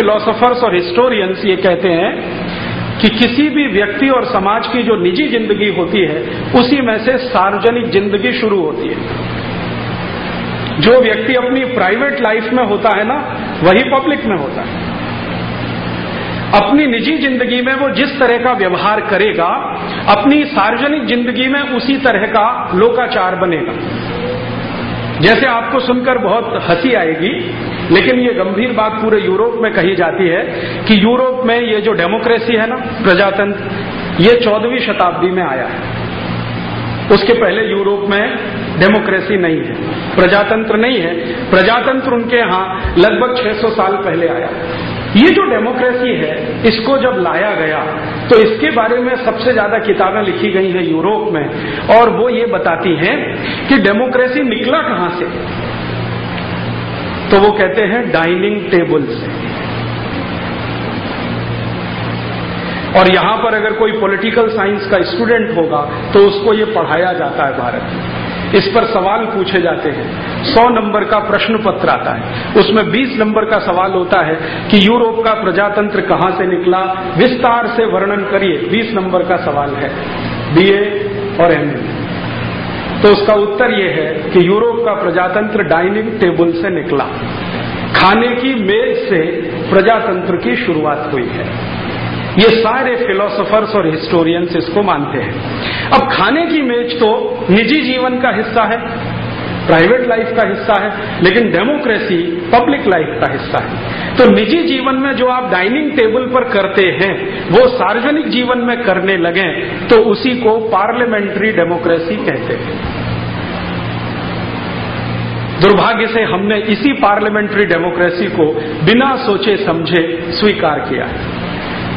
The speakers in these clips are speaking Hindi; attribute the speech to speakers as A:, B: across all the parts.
A: फिलोसोफर्स और हिस्टोरियंस ये कहते हैं कि किसी भी व्यक्ति और समाज की जो निजी ज़िंदगी होती है, उसी में से सार्वजनिक ज़िंदगी शुरू होती है। जो व्यक्ति अपनी प्राइवेट लाइफ में होता है ना, वही पब्लिक में होता है। अपनी निजी ज़िंदगी में वो जिस तरह का व्यवहार करेगा, अपनी सार्वजनिक ज़िंदगी में उसी तरह का लोकाचार बनेगा। जैसे आपको सुनकर बहुत हँसी आएगी लेकिन ये गंभीर बात पूरे यूरोप में कही जाती है कि यूरोप में ये जो डेमोक्रेसी है ना, प्रजातंत्र, ये चौदहवीं शताब्दी में आया है। उसके पहले यूरोप में डेमोक्रेसी नहीं है, प्रजातंत्र नहीं है। प्रजातंत्र उनके यहाँ लगभग 600 साल पहले आया। ये जो डेमोक्रेसी है, इसको जब लाया गया तो इसके बारे में सबसे ज़्यादा किताबें लिखी गई हैं यूरोप में। और वो ये बताती हैं कि डेमोक्रेसी निकला कहाँ से? तो वो कहते हैं डाइनिंग टेबल। से और यहाँ पर अगर कोई पॉलिटिकल साइंस का स्टूडेंट होगा तो उसको ये पढ़ाया जाता है भारत में। इस पर सवाल पूछे जाते हैं। सौ नंबर का प्रश्न पत्र आता है। उसमें बीस नंबर का सवाल होता है कि यूरोप का प्रजातंत्र कहाँ से निकला? विस्तार से वर्णन करिए। बीस नंबर का सवाल है। बीए और एमए तो उसका उत्तर यह है कि यूरोप का प्रजातंत्र डाइनिंग टेबल से निकला। खाने की मेज से प्रजातंत्र की शुरुआत हुई है। ये सारे फिलोसोफर्स और हिस्टोरियंस इसको मानते हैं। अब खाने की मेज तो निजी जीवन का हिस्सा है प्राइवेट लाइफ का हिस्सा है, लेकिन डेमोक्रेसी पब्लिक लाइफ का हिस्सा है। तो निजी जीवन में जो आप डाइनिंग टेबल पर करते हैं, वो सार्वजनिक जीवन में करने लगे तो उसी को पार्लियामेंट्री डेमोक्रेसी कहते हैं। दुर्भाग्य से हमने इसी पार्लियामेंट्री डेमोक्रेसी को बिना सोचे समझे स्वीकार किया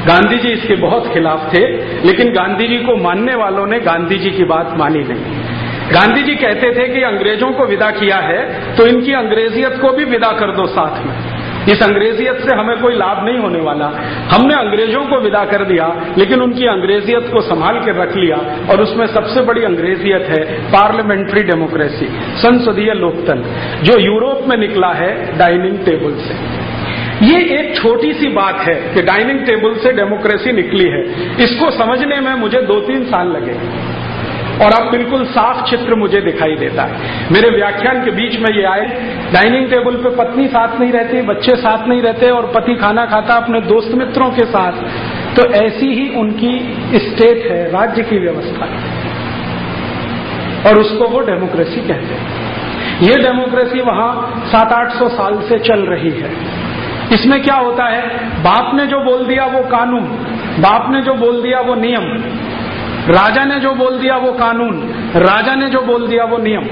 A: गांधी जी इसके बहुत खिलाफ थे, लेकिन गांधी जी को मानने वालों ने गांधी जी की बात मानी नहीं। गांधी जी कहते थे कि अंग्रेज़ों को विदा किया है तो इनकी अंग्रेजियत को भी विदा कर दो साथ में। इस अंग्रेजियत से हमें कोई लाभ नहीं होने वाला। हमने अंग्रेज़ों को विदा कर दिया, लेकिन उनकी अंग्रेजियत को संभाल के रख लिया, और उसमें सबसे बड़ी अंग्रेजियत है पार्लियामेंट्री डेमोक्रेसी, संसदीय लोकतंत्र, जो यूरोप में निकला है डाइनिंग टेबल से। ये एक छोटी सी बात है कि डाइनिंग टेबल से डेमोक्रेसी निकली है। इसको समझने में मुझे दो तीन साल लगे। और अब बिल्कुल साफ़ चित्र मुझे दिखाई देता है। मेरे व्याख्यान के बीच में ये आए, डाइनिंग टेबल पे पत्नी साथ नहीं रहती, बच्चे साथ नहीं रहते और पति खाना खाता अपने दोस्त मित्रों के साथ तो ऐसी ही उनकी स्टेट है, राज्य की व्यवस्था। और उसको वो डेमोक्रेसी कहते हैं। ये डेमोक्रेसी वहाँ सात आठ सौ साल से चल रही है। इसमें क्या होता है, बाप ने जो बोल दिया वो कानून, बाप ने जो बोल दिया वो नियम राजा ने जो बोल दिया वो कानून, राजा ने जो बोल दिया वो नियम।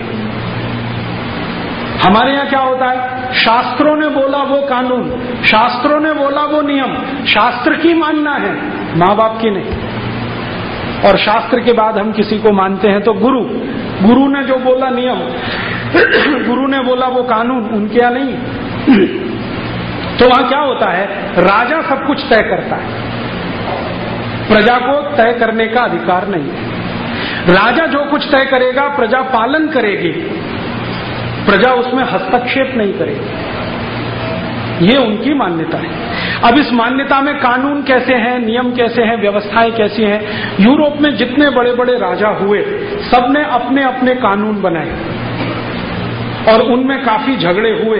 A: हमारे यहाँ क्या होता है? शास्त्रों ने बोला वो कानून, शास्त्रों ने बोला वो नियम, शास्त्र की मानना है माँ बाप की नहीं। और शास्त्र के बाद हम किसी को मानते हैं तो गुरु गुरु ने जो बोला नियम, गुरु ने बोला वो कानून, उनके यहाँ नहीं। तो वहाँ क्या होता है? राजा सब कुछ तय करता है। प्रजा को तय करने का अधिकार नहीं है। राजा जो कुछ तय करेगा, प्रजा पालन करेगी, प्रजा उसमें हस्तक्षेप नहीं करेगी। ये उनकी मान्यता है। अब इस मान्यता में कानून कैसे हैं, नियम कैसे हैं, व्यवस्थाएँ कैसी हैं? यूरोप में जितने बड़े बड़े राजा हुए, सबने अपने अपने कानून बनाए। और उनमें काफ़ी झगड़े हुए।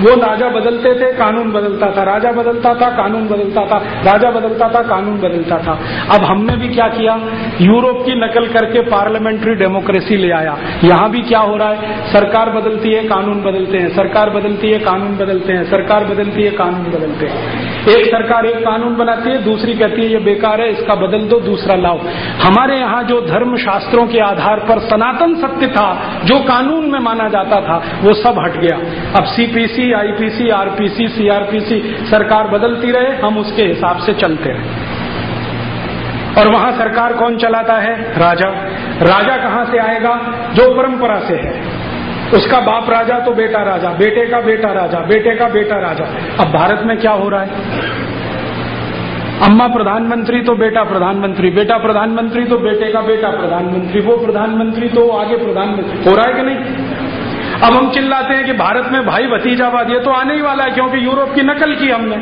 A: वो राजा बदलते थे, कानून बदलता था। राजा बदलता था, कानून बदलता था। राजा बदलता था, कानून बदलता था। अब हमने भी क्या किया? यूरोप की नकल करके पार्लियामेंट्री डेमोक्रेसी ले आया। यहाँ भी क्या हो रहा है? सरकार बदलती है, कानून बदलते हैं। सरकार बदलती है, कानून बदलते हैं। सरकार बदलती है, कानून बदलते हैं। एक सरकार एक कानून बनाती है, दूसरी कहती है, ये बेकार है, इसका बदल दो, दूसरा लाओ। हमारे यहाँ जो धर्म शास्त्रों के आधार पर सनातन सत्य था, जो कानून में माना जाता था वो सब हट गया। अब सीपीसी आईपीसी आरपीसी सीआरपीसी सरकार बदलती रहे, हम उसके हिसाब से चलते रहे। और वहाँ सरकार कौन चलाता है? राजा। राजा कहाँ से आएगा? जो परंपरा से है। उसका बाप राजा तो बेटा राजा। बेटे का बेटा राजा। बेटे का बेटा राजा। अब भारत में क्या हो रहा है? अम्मा प्रधानमंत्री तो बेटा प्रधानमंत्री बेटा प्रधानमंत्री तो बेटे का बेटा प्रधानमंत्री, वो प्रधानमंत्री तो आगे प्रधानमंत्री। हो रहा है कि नहीं? अब हम चिल्लाते हैं कि भारत में भाई भतीजावाद, ये तो आने ही वाला है, क्योंकि यूरोप की नकल की हमने।